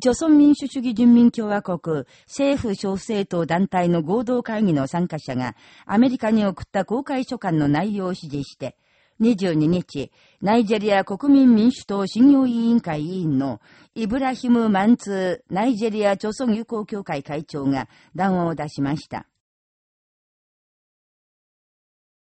朝鮮民主主義人民共和国政府小政党団体の合同会議の参加者がアメリカに送った公開書簡の内容を指示して、22日、ナイジェリア国民民主党信用委員会委員のイブラヒム・マンツーナイジェリア朝鮮友好協会会長が談話を出しました。